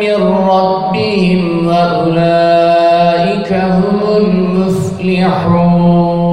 من ربهم وأولئك هم المفلحون.